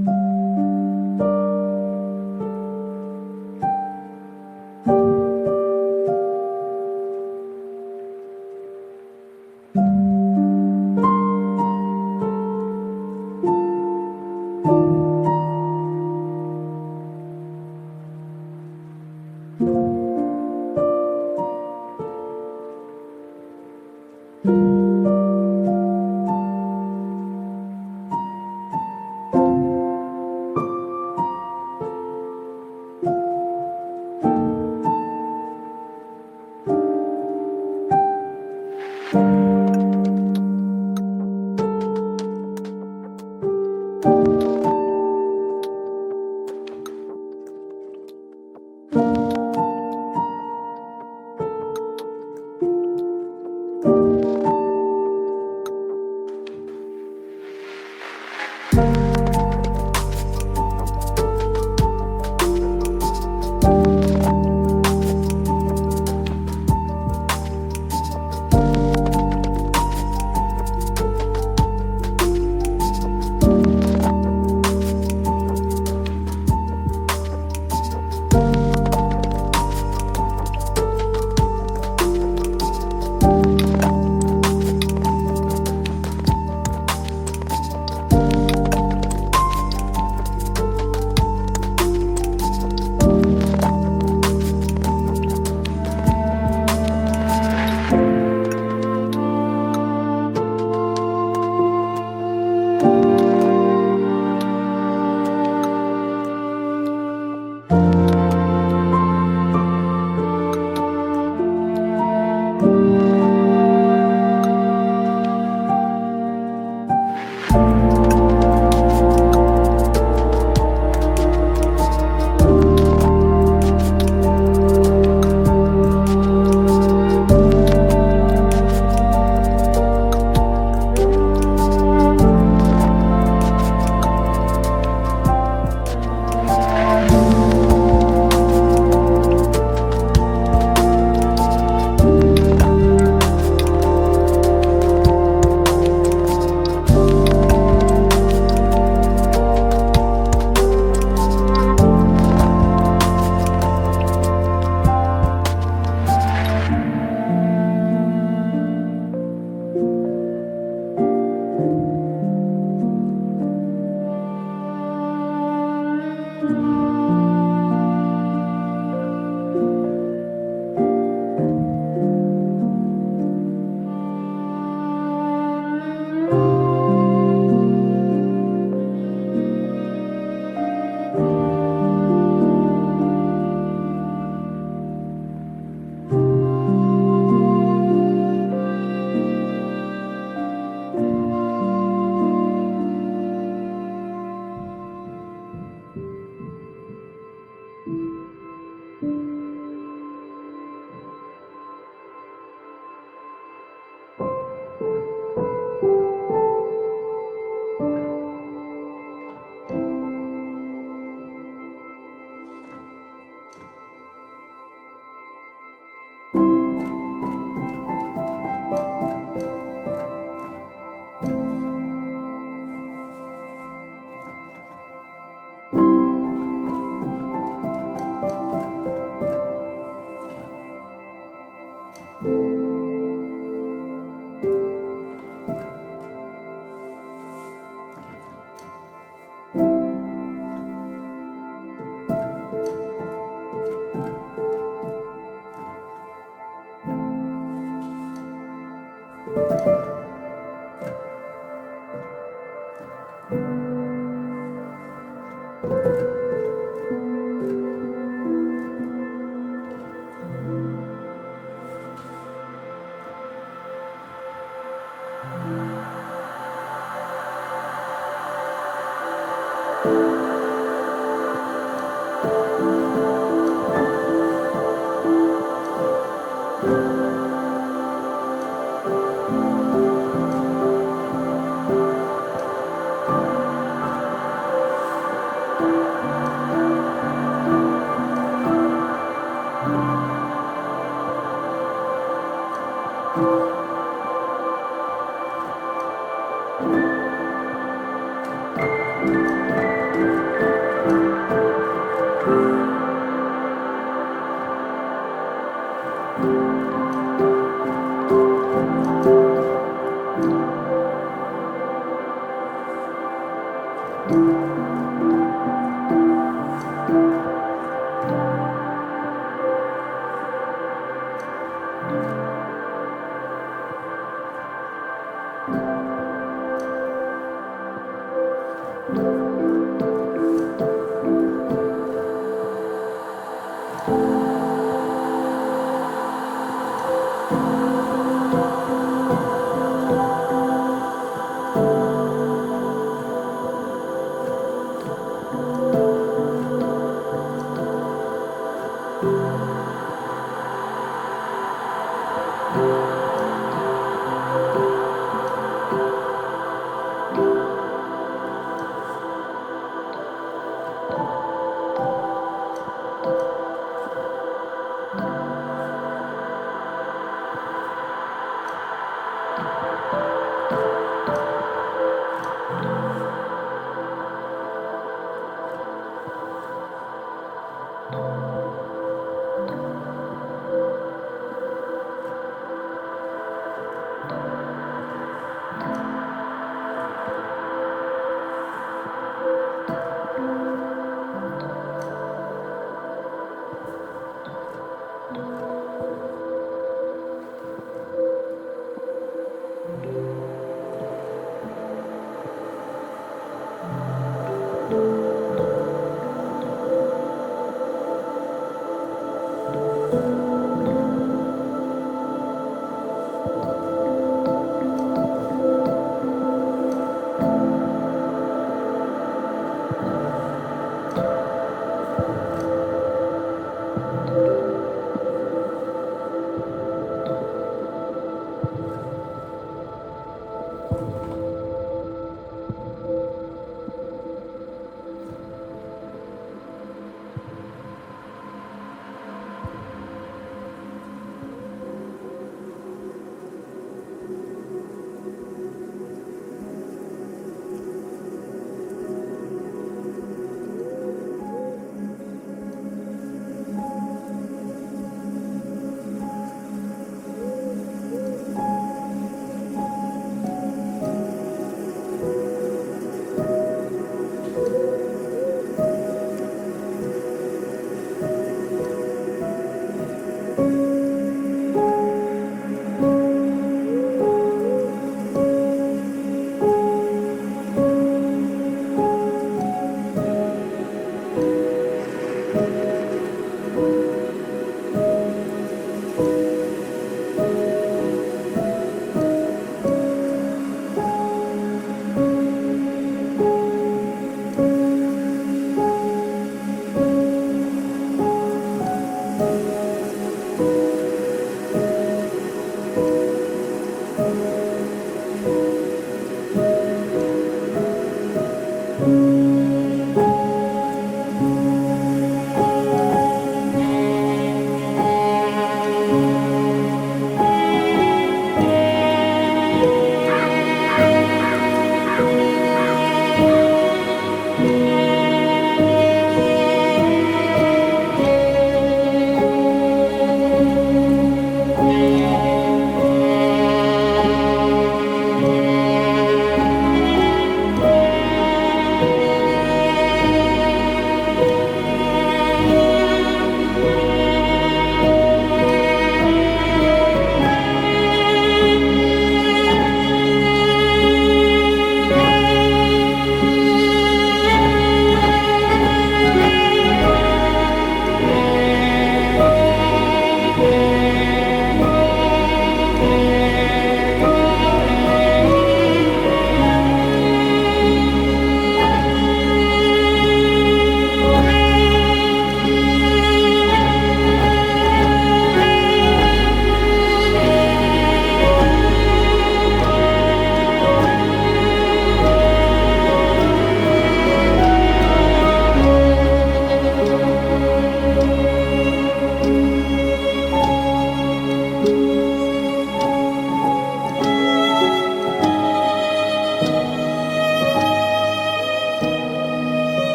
う。